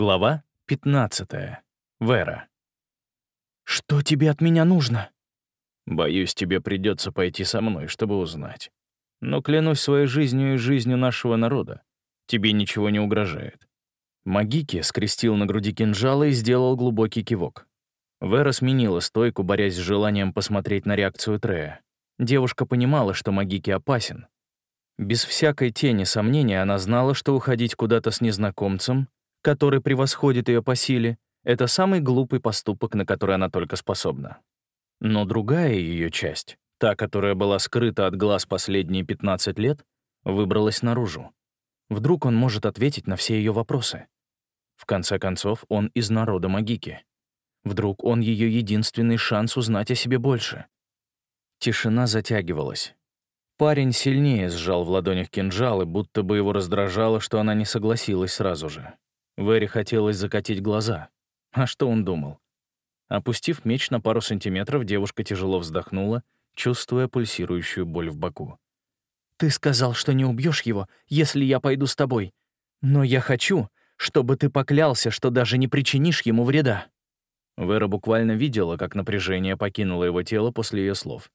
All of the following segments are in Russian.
Глава 15. Вера. «Что тебе от меня нужно?» «Боюсь, тебе придется пойти со мной, чтобы узнать. Но клянусь своей жизнью и жизнью нашего народа. Тебе ничего не угрожает». Магики скрестил на груди кинжала и сделал глубокий кивок. Вера сменила стойку, борясь с желанием посмотреть на реакцию Трея. Девушка понимала, что Магики опасен. Без всякой тени сомнения она знала, что уходить куда-то с незнакомцем который превосходит ее по силе, это самый глупый поступок, на который она только способна. Но другая ее часть, та, которая была скрыта от глаз последние 15 лет, выбралась наружу. Вдруг он может ответить на все ее вопросы. В конце концов, он из народа Магики. Вдруг он ее единственный шанс узнать о себе больше. Тишина затягивалась. Парень сильнее сжал в ладонях кинжалы, будто бы его раздражало, что она не согласилась сразу же. Вэри хотелось закатить глаза. А что он думал? Опустив меч на пару сантиметров, девушка тяжело вздохнула, чувствуя пульсирующую боль в боку. «Ты сказал, что не убьешь его, если я пойду с тобой. Но я хочу, чтобы ты поклялся, что даже не причинишь ему вреда». Вера буквально видела, как напряжение покинуло его тело после ее слов.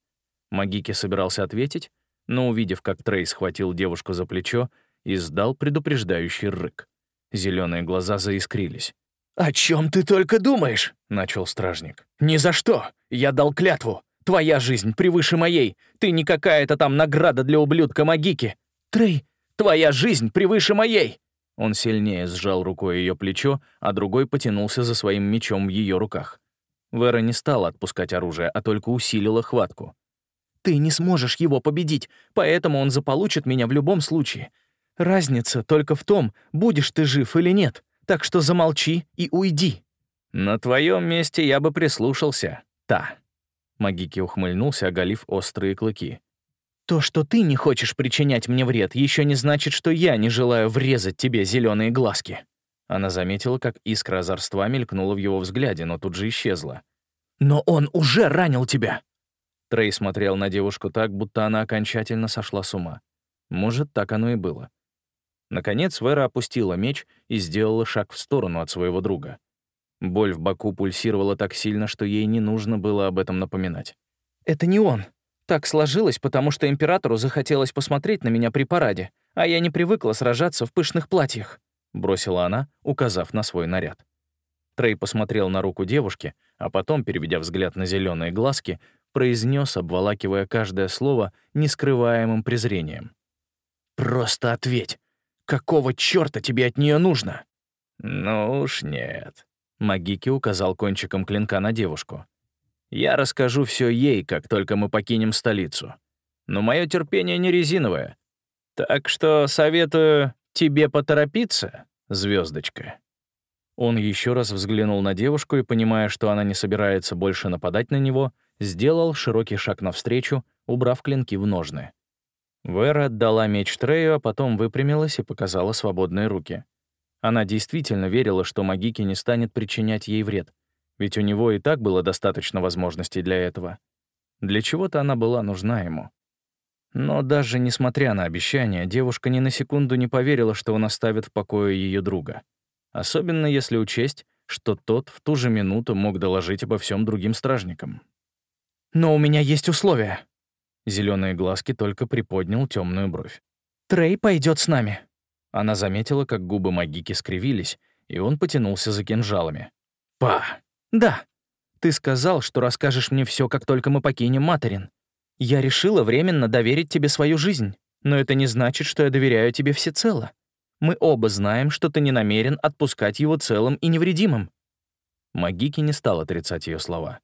Магики собирался ответить, но, увидев, как Трей схватил девушку за плечо, издал предупреждающий рык. Зеленые глаза заискрились. «О чем ты только думаешь?» — начал стражник. «Ни за что! Я дал клятву! Твоя жизнь превыше моей! Ты не какая-то там награда для ублюдка Магики! Трей, твоя жизнь превыше моей!» Он сильнее сжал рукой ее плечо, а другой потянулся за своим мечом в ее руках. Вера не стала отпускать оружие, а только усилила хватку. «Ты не сможешь его победить, поэтому он заполучит меня в любом случае. Разница только в том, будешь ты жив или нет, так что замолчи и уйди». «На твоем месте я бы прислушался, та». Магики ухмыльнулся, оголив острые клыки. «То, что ты не хочешь причинять мне вред, еще не значит, что я не желаю врезать тебе зеленые глазки». Она заметила, как искра озорства мелькнула в его взгляде, но тут же исчезла. «Но он уже ранил тебя!» Трей смотрел на девушку так, будто она окончательно сошла с ума. Может, так оно и было. Наконец Вера опустила меч и сделала шаг в сторону от своего друга. Боль в боку пульсировала так сильно, что ей не нужно было об этом напоминать. «Это не он. Так сложилось, потому что императору захотелось посмотреть на меня при параде, а я не привыкла сражаться в пышных платьях», — бросила она, указав на свой наряд. Трей посмотрел на руку девушки, а потом, переведя взгляд на зеленые глазки, произнес, обволакивая каждое слово нескрываемым презрением. «Просто ответь. Какого чёрта тебе от неё нужно?» «Ну уж нет», — Магики указал кончиком клинка на девушку. «Я расскажу всё ей, как только мы покинем столицу. Но моё терпение не резиновое. Так что советую тебе поторопиться, звёздочка». Он ещё раз взглянул на девушку и, понимая, что она не собирается больше нападать на него, сделал широкий шаг навстречу, убрав клинки в ножны. Вера отдала меч Трею, а потом выпрямилась и показала свободные руки. Она действительно верила, что Магики не станет причинять ей вред, ведь у него и так было достаточно возможностей для этого. Для чего-то она была нужна ему. Но даже несмотря на обещания, девушка ни на секунду не поверила, что он оставит в покое ее друга. Особенно если учесть, что тот в ту же минуту мог доложить обо всем другим стражникам. «Но у меня есть условия», Зеленые глазки только приподнял темную бровь. «Трей пойдет с нами». Она заметила, как губы Магики скривились, и он потянулся за кинжалами. «Па!» «Да. Ты сказал, что расскажешь мне все, как только мы покинем Материн. Я решила временно доверить тебе свою жизнь, но это не значит, что я доверяю тебе всецело. Мы оба знаем, что ты не намерен отпускать его целым и невредимым». Магики не стал отрицать ее слова.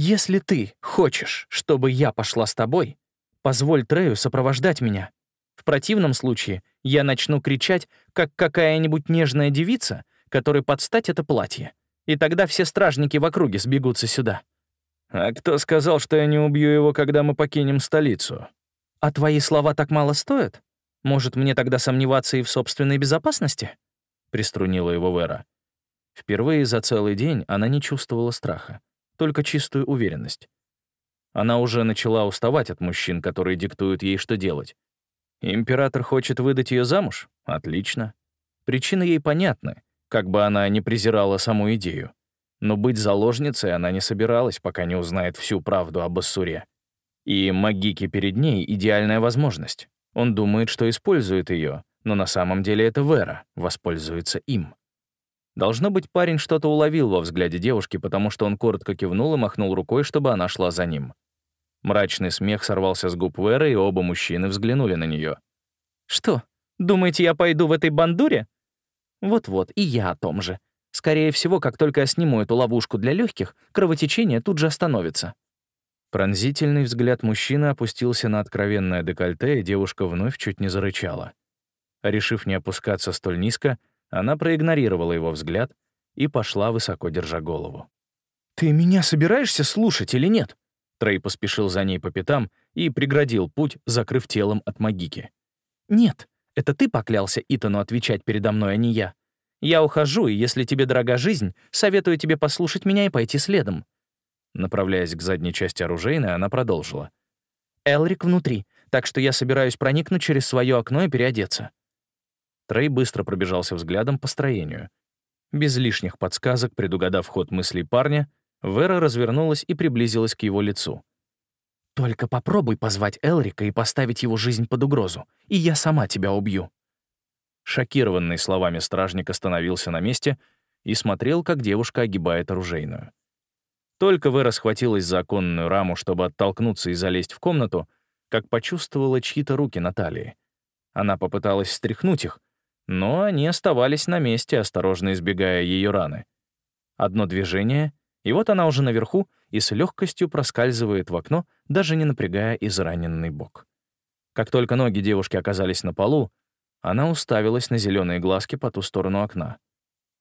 «Если ты хочешь, чтобы я пошла с тобой, позволь Трею сопровождать меня. В противном случае я начну кричать, как какая-нибудь нежная девица, которой подстать это платье. И тогда все стражники в округе сбегутся сюда». «А кто сказал, что я не убью его, когда мы покинем столицу?» «А твои слова так мало стоят? Может, мне тогда сомневаться и в собственной безопасности?» — приструнила его Вера. Впервые за целый день она не чувствовала страха только чистую уверенность. Она уже начала уставать от мужчин, которые диктуют ей, что делать. Император хочет выдать ее замуж? Отлично. Причины ей понятны. как бы она не презирала саму идею. Но быть заложницей она не собиралась, пока не узнает всю правду об Ассуре. И Магики перед ней — идеальная возможность. Он думает, что использует ее, но на самом деле это Вера воспользуется им. Должно быть, парень что-то уловил во взгляде девушки, потому что он коротко кивнул и махнул рукой, чтобы она шла за ним. Мрачный смех сорвался с губ Веры, и оба мужчины взглянули на нее. «Что, думаете, я пойду в этой бандуре?» «Вот-вот, и я о том же. Скорее всего, как только я сниму эту ловушку для легких, кровотечение тут же остановится». Пронзительный взгляд мужчины опустился на откровенное декольте, и девушка вновь чуть не зарычала. Решив не опускаться столь низко, она проигнорировала его взгляд и пошла, высоко держа голову. «Ты меня собираешься слушать или нет?» Трей поспешил за ней по пятам и преградил путь, закрыв телом от магики. «Нет, это ты поклялся Итану отвечать передо мной, а не я. Я ухожу, и если тебе дорога жизнь, советую тебе послушать меня и пойти следом». Направляясь к задней части оружейной, она продолжила. «Элрик внутри, так что я собираюсь проникнуть через свое окно и переодеться». Трей быстро пробежался взглядом по строению. Без лишних подсказок, предугадав ход мыслей парня, Вера развернулась и приблизилась к его лицу. «Только попробуй позвать Элрика и поставить его жизнь под угрозу, и я сама тебя убью». Шокированный словами стражник остановился на месте и смотрел, как девушка огибает оружейную. Только Вера схватилась за оконную раму, чтобы оттолкнуться и залезть в комнату, как почувствовала чьи-то руки на талии. Она попыталась стряхнуть их, но они оставались на месте, осторожно избегая ее раны. Одно движение, и вот она уже наверху и с легкостью проскальзывает в окно, даже не напрягая израненный бок. Как только ноги девушки оказались на полу, она уставилась на зеленые глазки по ту сторону окна.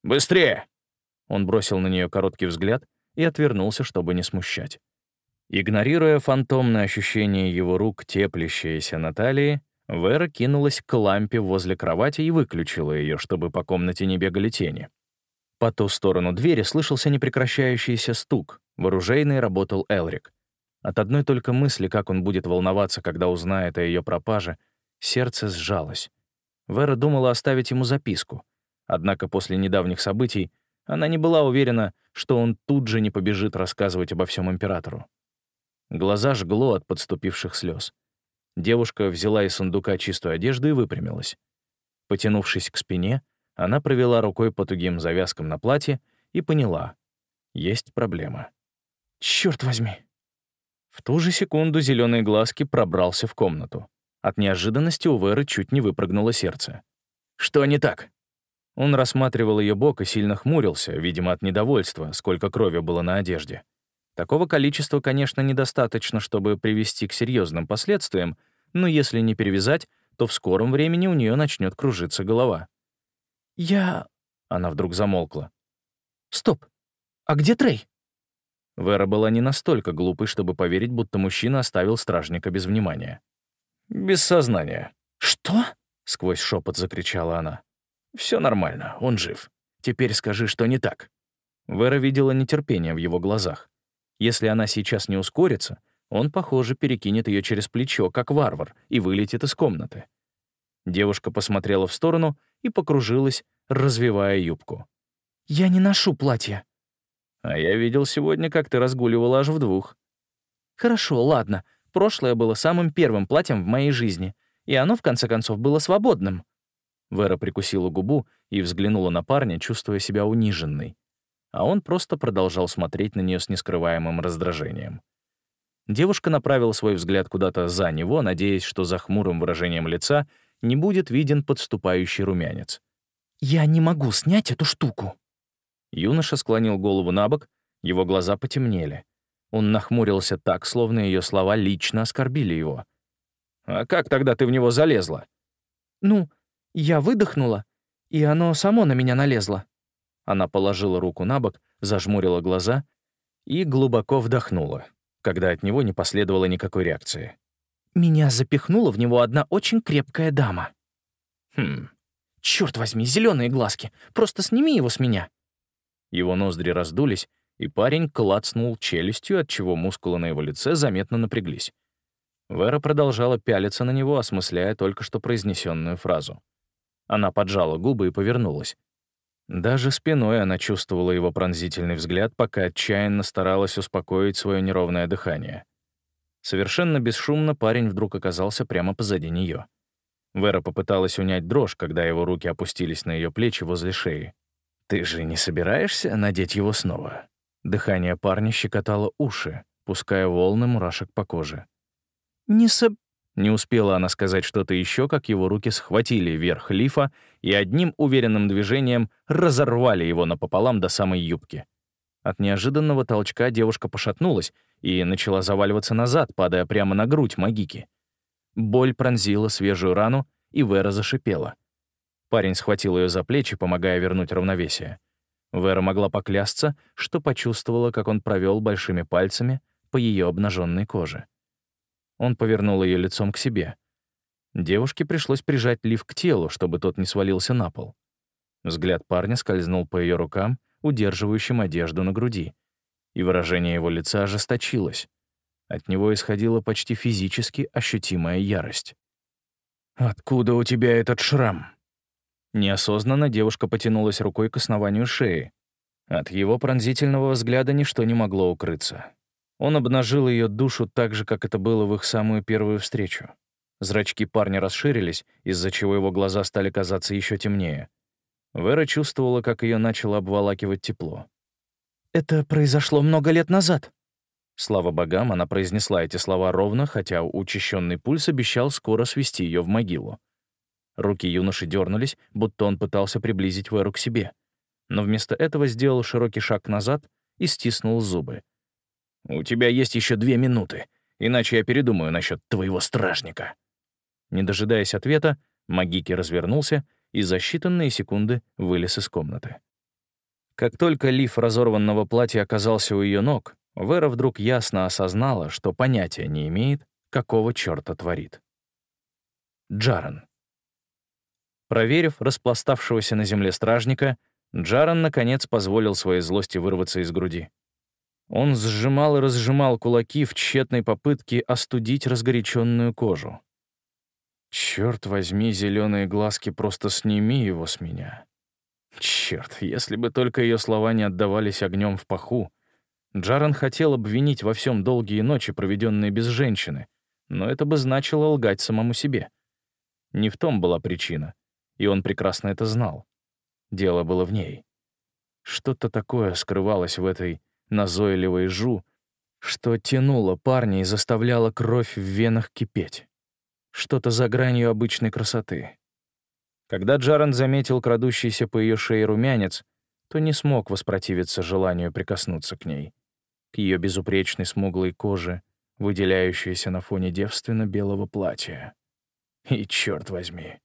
«Быстрее!» Он бросил на нее короткий взгляд и отвернулся, чтобы не смущать. Игнорируя фантомное ощущение его рук, теплящееся на талии, Вера кинулась к лампе возле кровати и выключила ее, чтобы по комнате не бегали тени. По ту сторону двери слышался непрекращающийся стук. В оружейной работал Элрик. От одной только мысли, как он будет волноваться, когда узнает о ее пропаже, сердце сжалось. Вера думала оставить ему записку. Однако после недавних событий она не была уверена, что он тут же не побежит рассказывать обо всем императору. Глаза жгло от подступивших слез. Девушка взяла из сундука чистую одежду и выпрямилась. Потянувшись к спине, она провела рукой по тугим завязкам на платье и поняла — есть проблема. Черт возьми!» В ту же секунду зеленые глазки пробрался в комнату. От неожиданности у Веры чуть не выпрыгнуло сердце. «Что не так?» Он рассматривал ее бок и сильно хмурился, видимо, от недовольства, сколько крови было на одежде. Такого количества, конечно, недостаточно, чтобы привести к серьезным последствиям, но если не перевязать, то в скором времени у нее начнет кружиться голова. «Я...» — она вдруг замолкла. «Стоп! А где Трей?» Вера была не настолько глупой, чтобы поверить, будто мужчина оставил стражника без внимания. «Без сознания». «Что?» — сквозь шепот закричала она. Все нормально, он жив. Теперь скажи, что не так». Вера видела нетерпение в его глазах. Если она сейчас не ускорится, он, похоже, перекинет ее через плечо, как варвар, и вылетит из комнаты. Девушка посмотрела в сторону и покружилась, развивая юбку. «Я не ношу платья». «А я видел сегодня, как ты разгуливала аж в двух». «Хорошо, ладно. Прошлое было самым первым платьем в моей жизни, и оно, в конце концов, было свободным». Вера прикусила губу и взглянула на парня, чувствуя себя униженной. А он просто продолжал смотреть на нее с нескрываемым раздражением. Девушка направила свой взгляд куда-то за него, надеясь, что за хмурым выражением лица не будет виден подступающий румянец. «Я не могу снять эту штуку». Юноша склонил голову на бок, его глаза потемнели. Он нахмурился так, словно ее слова лично оскорбили его. «А как тогда ты в него залезла?» «Ну, я выдохнула, и оно само на меня налезло». Она положила руку на бок, зажмурила глаза и глубоко вдохнула, когда от него не последовало никакой реакции. Меня запихнула в него одна очень крепкая дама. Хм. Черт возьми, зеленые глазки. Просто сними его с меня. Его ноздри раздулись, и парень клацнул челюстью, отчего мускулы на его лице заметно напряглись. Вера продолжала пялиться на него, осмысляя только что произнесенную фразу. Она поджала губы и повернулась. Даже спиной она чувствовала его пронзительный взгляд, пока отчаянно старалась успокоить свое неровное дыхание. Совершенно бесшумно парень вдруг оказался прямо позади нее. Вера попыталась унять дрожь, когда его руки опустились на ее плечи возле шеи. «Ты же не собираешься надеть его снова?» Дыхание парня щекотало уши, пуская волны мурашек по коже. «Не соб...» Не успела она сказать что-то еще, как его руки схватили верх лифа и одним уверенным движением разорвали его напополам до самой юбки. От неожиданного толчка девушка пошатнулась и начала заваливаться назад, падая прямо на грудь Магики. Боль пронзила свежую рану, и Вера зашипела. Парень схватил ее за плечи, помогая вернуть равновесие. Вера могла поклясться, что почувствовала, как он провел большими пальцами по ее обнаженной коже. Он повернул ее лицом к себе. Девушке пришлось прижать лиф к телу, чтобы тот не свалился на пол. Взгляд парня скользнул по ее рукам, удерживающим одежду на груди, и выражение его лица ожесточилось. От него исходила почти физически ощутимая ярость. «Откуда у тебя этот шрам?» Неосознанно девушка потянулась рукой к основанию шеи. От его пронзительного взгляда ничто не могло укрыться. Он обнажил ее душу так же, как это было в их самую первую встречу. Зрачки парня расширились, из-за чего его глаза стали казаться еще темнее. Вера чувствовала, как ее начало обволакивать тепло. «Это произошло много лет назад». Слава богам, она произнесла эти слова ровно, хотя учащенный пульс обещал скоро свести ее в могилу. Руки юноши дернулись, будто он пытался приблизить Веру к себе. Но вместо этого сделал широкий шаг назад и стиснул зубы. «У тебя есть еще две минуты, иначе я передумаю насчет твоего стражника». Не дожидаясь ответа, Магики развернулся и за считанные секунды вылез из комнаты. Как только лиф разорванного платья оказался у ее ног, Вера вдруг ясно осознала, что понятия не имеет, какого черта творит. Джаран. Проверив распластавшегося на земле стражника, Джаран, наконец, позволил своей злости вырваться из груди. Он сжимал и разжимал кулаки в тщетной попытке остудить разгоряченную кожу. Черт возьми, зеленые глазки, просто сними его с меня. Черт, если бы только ее слова не отдавались огнем в паху. Джаран хотел обвинить во всем долгие ночи, проведенные без женщины, но это бы значило лгать самому себе. Не в том была причина, и он прекрасно это знал. Дело было в ней. Что-то такое скрывалось в этой назойливой жу, что тянуло парня и заставляло кровь в венах кипеть. Что-то за гранью обычной красоты. Когда Джаран заметил крадущийся по ее шее румянец, то не смог воспротивиться желанию прикоснуться к ней, к ее безупречной смуглой коже, выделяющейся на фоне девственно-белого платья. И, черт возьми,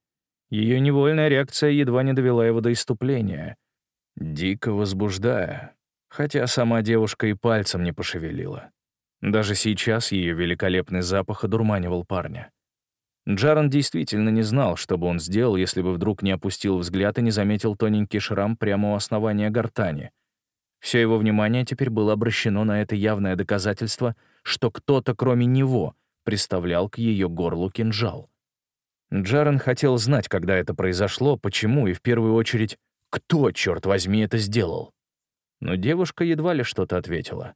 ее невольная реакция едва не довела его до иступления, дико возбуждая, хотя сама девушка и пальцем не пошевелила. Даже сейчас ее великолепный запах одурманивал парня. Джаран действительно не знал, что бы он сделал, если бы вдруг не опустил взгляд и не заметил тоненький шрам прямо у основания гортани. Все его внимание теперь было обращено на это явное доказательство, что кто-то, кроме него, приставлял к ее горлу кинжал. Джаран хотел знать, когда это произошло, почему и, в первую очередь, кто, черт возьми, это сделал но девушка едва ли что-то ответила.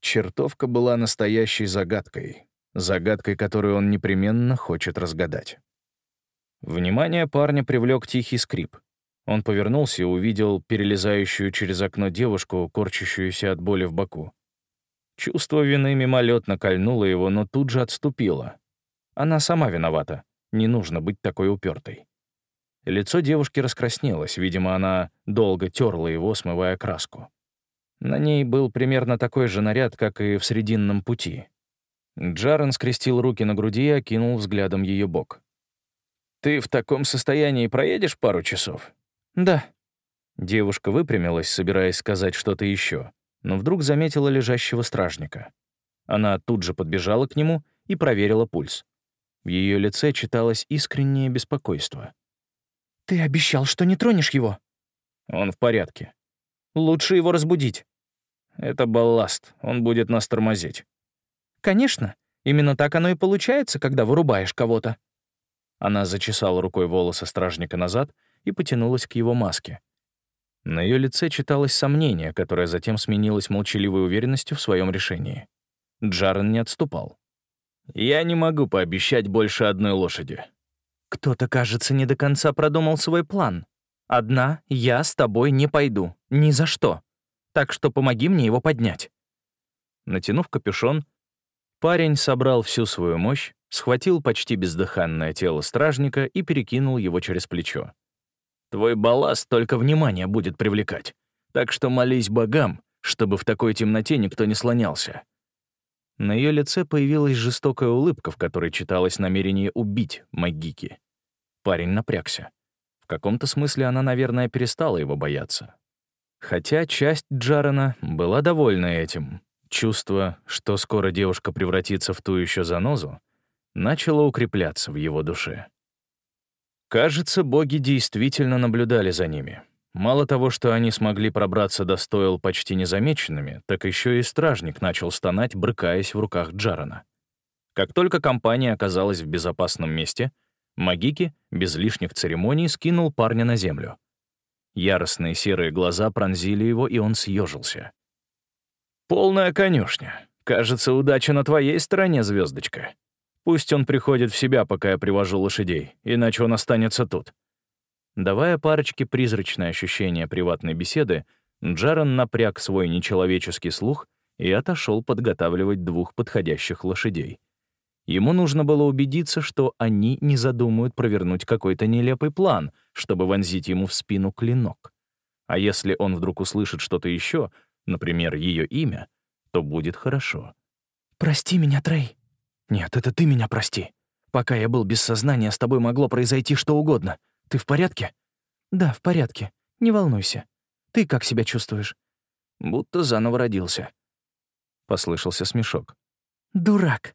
Чертовка была настоящей загадкой, загадкой, которую он непременно хочет разгадать. Внимание парня привлек тихий скрип. Он повернулся и увидел перелезающую через окно девушку, корчащуюся от боли в боку. Чувство вины мимолетно кольнуло его, но тут же отступило. Она сама виновата. Не нужно быть такой упертой. Лицо девушки раскраснелось, видимо, она долго терла его, смывая краску. На ней был примерно такой же наряд, как и в Срединном пути. Джарен скрестил руки на груди и окинул взглядом ее бок. «Ты в таком состоянии проедешь пару часов?» «Да». Девушка выпрямилась, собираясь сказать что-то еще, но вдруг заметила лежащего стражника. Она тут же подбежала к нему и проверила пульс. В ее лице читалось искреннее беспокойство. «Ты обещал, что не тронешь его?» «Он в порядке». «Лучше его разбудить». Это балласт, он будет нас тормозить. Конечно, именно так оно и получается, когда вырубаешь кого-то. Она зачесала рукой волосы стражника назад и потянулась к его маске. На ее лице читалось сомнение, которое затем сменилось молчаливой уверенностью в своем решении. Джарен не отступал. «Я не могу пообещать больше одной лошади». «Кто-то, кажется, не до конца продумал свой план. Одна я с тобой не пойду. Ни за что. Так что помоги мне его поднять». Натянув капюшон, парень собрал всю свою мощь, схватил почти бездыханное тело стражника и перекинул его через плечо. Твой балласт только внимание будет привлекать. Так что молись богам, чтобы в такой темноте никто не слонялся». На ее лице появилась жестокая улыбка, в которой читалось намерение убить Магики. Парень напрягся. В каком-то смысле она, наверное, перестала его бояться. Хотя часть Джарена была довольна этим. Чувство, что скоро девушка превратится в ту еще занозу, начало укрепляться в его душе. Кажется, боги действительно наблюдали за ними. Мало того, что они смогли пробраться до стоил почти незамеченными, так еще и стражник начал стонать, брыкаясь в руках Джарана. Как только компания оказалась в безопасном месте, Магики, без лишних церемоний, скинул парня на землю. Яростные серые глаза пронзили его, и он съежился. «Полная конюшня. Кажется, удача на твоей стороне, звездочка. Пусть он приходит в себя, пока я привожу лошадей, иначе он останется тут». Давая парочке призрачное ощущение приватной беседы, Джаран напряг свой нечеловеческий слух и отошел подготавливать двух подходящих лошадей. Ему нужно было убедиться, что они не задумают провернуть какой-то нелепый план, чтобы вонзить ему в спину клинок. А если он вдруг услышит что-то еще, например, ее имя, то будет хорошо. «Прости меня, Трей», «Нет, это ты меня прости. Пока я был без сознания, с тобой могло произойти что угодно. Ты в порядке?» «Да, в порядке. Не волнуйся. Ты как себя чувствуешь?» «Будто заново родился». Послышался смешок. «Дурак».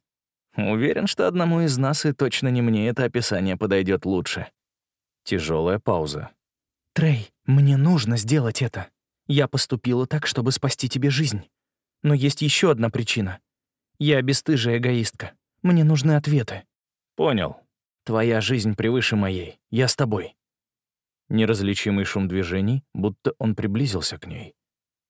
«Уверен, что одному из нас, и точно не мне, это описание подойдет лучше». Тяжелая пауза. «Трей, мне нужно сделать это. Я поступила так, чтобы спасти тебе жизнь. Но есть еще одна причина. Я бесстыжая эгоистка. Мне нужны ответы». «Понял. Твоя жизнь превыше моей. Я с тобой». Неразличимый шум движений, будто он приблизился к ней.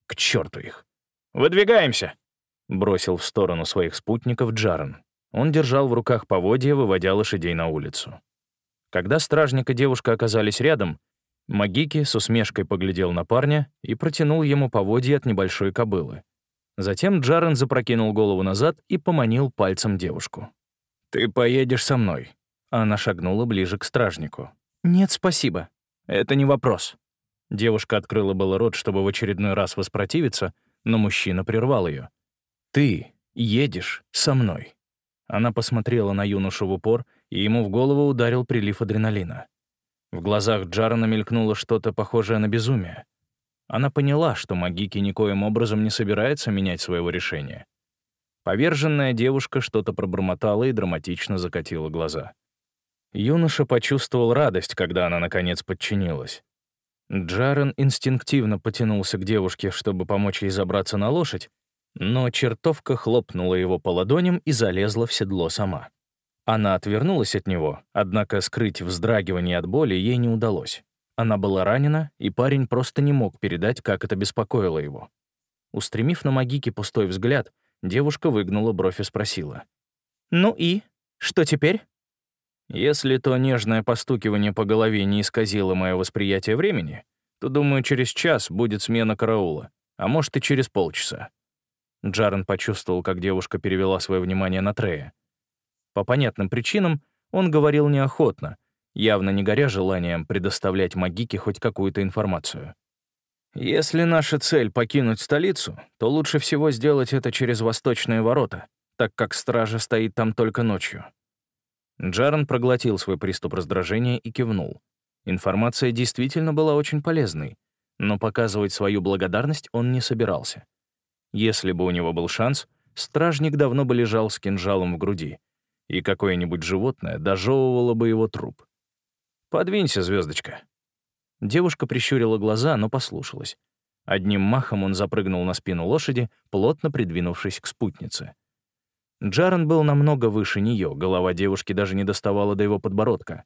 К черту их. «Выдвигаемся!» — бросил в сторону своих спутников Джарен. Он держал в руках поводья, выводя лошадей на улицу. Когда стражник и девушка оказались рядом, Магики с усмешкой поглядел на парня и протянул ему поводья от небольшой кобылы. Затем Джарен запрокинул голову назад и поманил пальцем девушку. «Ты поедешь со мной». Она шагнула ближе к стражнику. «Нет, спасибо». «Это не вопрос». Девушка открыла было рот, чтобы в очередной раз воспротивиться, но мужчина прервал ее. «Ты едешь со мной». Она посмотрела на юношу в упор, и ему в голову ударил прилив адреналина. В глазах Джарена мелькнуло что-то похожее на безумие. Она поняла, что Магики никоим образом не собирается менять своего решения. Поверженная девушка что-то пробормотала и драматично закатила глаза. Юноша почувствовал радость, когда она, наконец, подчинилась. Джарен инстинктивно потянулся к девушке, чтобы помочь ей забраться на лошадь, но чертовка хлопнула его по ладоням и залезла в седло сама. Она отвернулась от него, однако скрыть вздрагивание от боли ей не удалось. Она была ранена, и парень просто не мог передать, как это беспокоило его. Устремив на Магике пустой взгляд, девушка выгнула бровь и спросила. «Ну и? Что теперь?» «Если то нежное постукивание по голове не исказило мое восприятие времени, то, думаю, через час будет смена караула, а может и через полчаса». Джарен почувствовал, как девушка перевела свое внимание на Трея. По понятным причинам он говорил неохотно, явно не горя желанием предоставлять Магике хоть какую-то информацию. «Если наша цель — покинуть столицу, то лучше всего сделать это через восточные ворота, так как стража стоит там только ночью». Джарен проглотил свой приступ раздражения и кивнул. Информация действительно была очень полезной, но показывать свою благодарность он не собирался. Если бы у него был шанс, стражник давно бы лежал с кинжалом в груди, и какое-нибудь животное дожевывало бы его труп. «Подвинься, звездочка. Девушка прищурила глаза, но послушалась. Одним махом он запрыгнул на спину лошади, плотно придвинувшись к спутнице. Джарен был намного выше нее, голова девушки даже не доставала до его подбородка.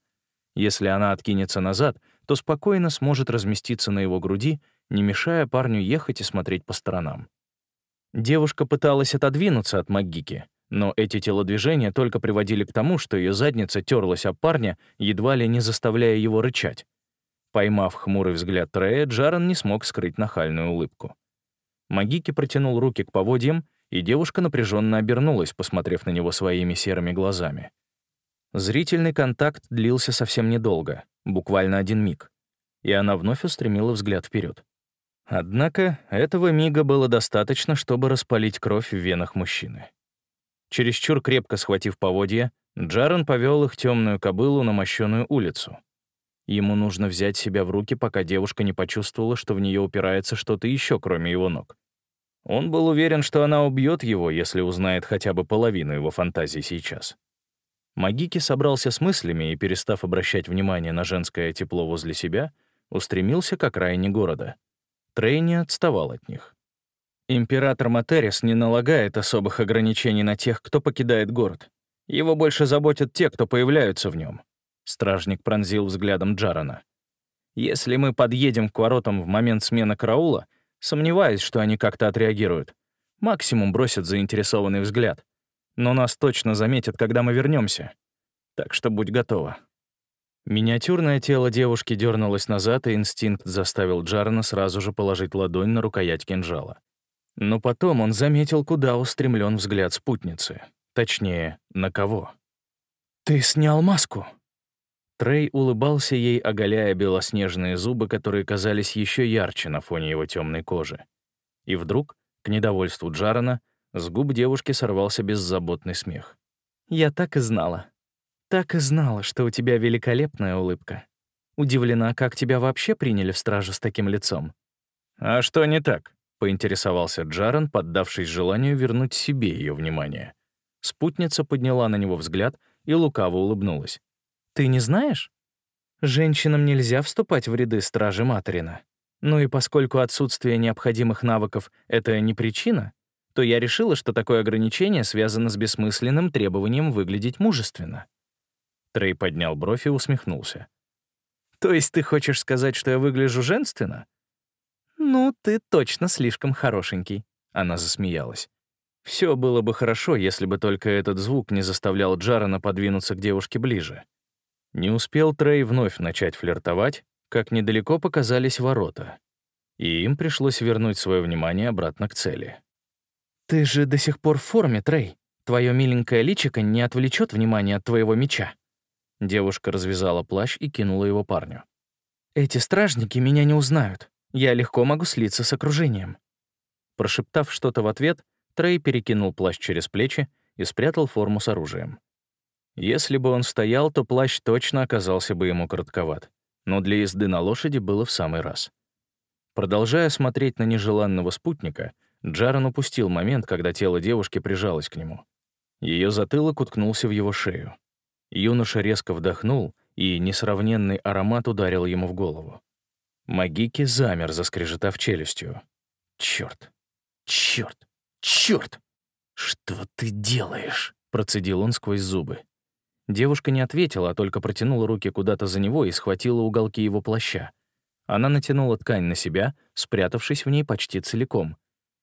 Если она откинется назад, то спокойно сможет разместиться на его груди, не мешая парню ехать и смотреть по сторонам. Девушка пыталась отодвинуться от Магики, но эти телодвижения только приводили к тому, что ее задница терлась об парня, едва ли не заставляя его рычать. Поймав хмурый взгляд Трея, Джаран не смог скрыть нахальную улыбку. Магики протянул руки к поводьям, и девушка напряженно обернулась, посмотрев на него своими серыми глазами. Зрительный контакт длился совсем недолго, буквально один миг, и она вновь устремила взгляд вперед. Однако этого мига было достаточно, чтобы распалить кровь в венах мужчины. Чересчур крепко схватив поводья, Джарен повел их темную кобылу на мощенную улицу. Ему нужно взять себя в руки, пока девушка не почувствовала, что в нее упирается что-то еще, кроме его ног. Он был уверен, что она убьет его, если узнает хотя бы половину его фантазий сейчас. Магики собрался с мыслями и, перестав обращать внимание на женское тепло возле себя, устремился к окраине города. Трей не отставал от них. Император Материс не налагает особых ограничений на тех, кто покидает город. Его больше заботят те, кто появляются в нем. Стражник пронзил взглядом Джарана. «Если мы подъедем к воротам в момент смены караула, сомневаюсь, что они как-то отреагируют. Максимум бросят заинтересованный взгляд. Но нас точно заметят, когда мы вернемся. Так что будь готова». Миниатюрное тело девушки дернулось назад, и инстинкт заставил Джарана сразу же положить ладонь на рукоять кинжала. Но потом он заметил, куда устремлен взгляд спутницы. Точнее, на кого. «Ты снял маску?» Трей улыбался ей, оголяя белоснежные зубы, которые казались еще ярче на фоне его темной кожи. И вдруг, к недовольству Джарана, с губ девушки сорвался беззаботный смех. «Я так и знала. Так и знала, что у тебя великолепная улыбка. Удивлена, как тебя вообще приняли в стражу с таким лицом». «А что не так?» — поинтересовался Джаран, поддавшись желанию вернуть себе ее внимание. Спутница подняла на него взгляд и лукаво улыбнулась. Ты не знаешь? Женщинам нельзя вступать в ряды стражи Материна. Ну и поскольку отсутствие необходимых навыков — это не причина, то я решила, что такое ограничение связано с бессмысленным требованием выглядеть мужественно. Трей поднял бровь и усмехнулся. «То есть ты хочешь сказать, что я выгляжу женственно?» «Ну, ты точно слишком хорошенький», — она засмеялась. Все было бы хорошо, если бы только этот звук не заставлял Джарана подвинуться к девушке ближе. Не успел Трей вновь начать флиртовать, как недалеко показались ворота, и им пришлось вернуть свое внимание обратно к цели. «Ты же до сих пор в форме, Трей. Твое миленькое личико не отвлечет внимание от твоего меча». Девушка развязала плащ и кинула его парню. «Эти стражники меня не узнают. Я легко могу слиться с окружением». Прошептав что-то в ответ, Трей перекинул плащ через плечи и спрятал форму с оружием. Если бы он стоял, то плащ точно оказался бы ему коротковат, но для езды на лошади было в самый раз. Продолжая смотреть на нежеланного спутника, Джаран упустил момент, когда тело девушки прижалось к нему. Ее затылок уткнулся в его шею. Юноша резко вдохнул, и несравненный аромат ударил ему в голову. Магики замер, заскрежетав челюстью. «Чёрт! Чёрт! Чёрт! Что ты делаешь?» — процедил он сквозь зубы. Девушка не ответила, а только протянула руки куда-то за него и схватила уголки его плаща. Она натянула ткань на себя, спрятавшись в ней почти целиком,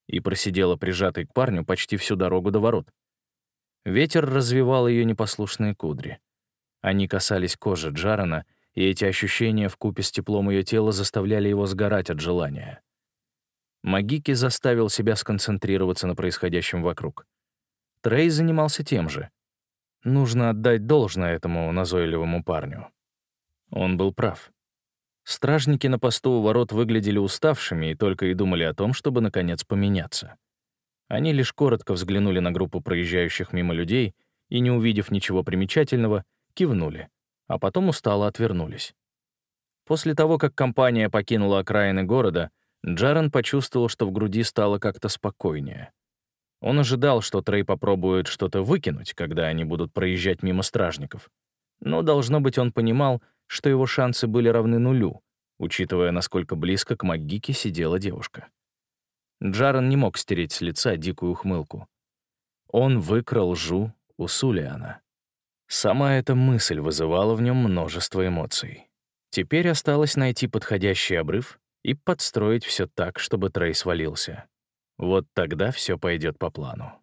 и просидела прижатой к парню почти всю дорогу до ворот. Ветер развивал ее непослушные кудри. Они касались кожи Джарана, и эти ощущения вкупе с теплом ее тела заставляли его сгорать от желания. Магики заставил себя сконцентрироваться на происходящем вокруг. Трей занимался тем же — Нужно отдать должное этому назойливому парню. Он был прав. Стражники на посту у ворот выглядели уставшими и только и думали о том, чтобы, наконец, поменяться. Они лишь коротко взглянули на группу проезжающих мимо людей и, не увидев ничего примечательного, кивнули, а потом устало отвернулись. После того, как компания покинула окраины города, Джарен почувствовал, что в груди стало как-то спокойнее. Он ожидал, что Трей попробует что-то выкинуть, когда они будут проезжать мимо стражников. Но, должно быть, он понимал, что его шансы были равны нулю, учитывая, насколько близко к Магике сидела девушка. Джаран не мог стереть с лица дикую ухмылку. Он выкрал Жу у Сулиана. Сама эта мысль вызывала в нем множество эмоций. Теперь осталось найти подходящий обрыв и подстроить все так, чтобы Трей свалился. Вот тогда все пойдет по плану.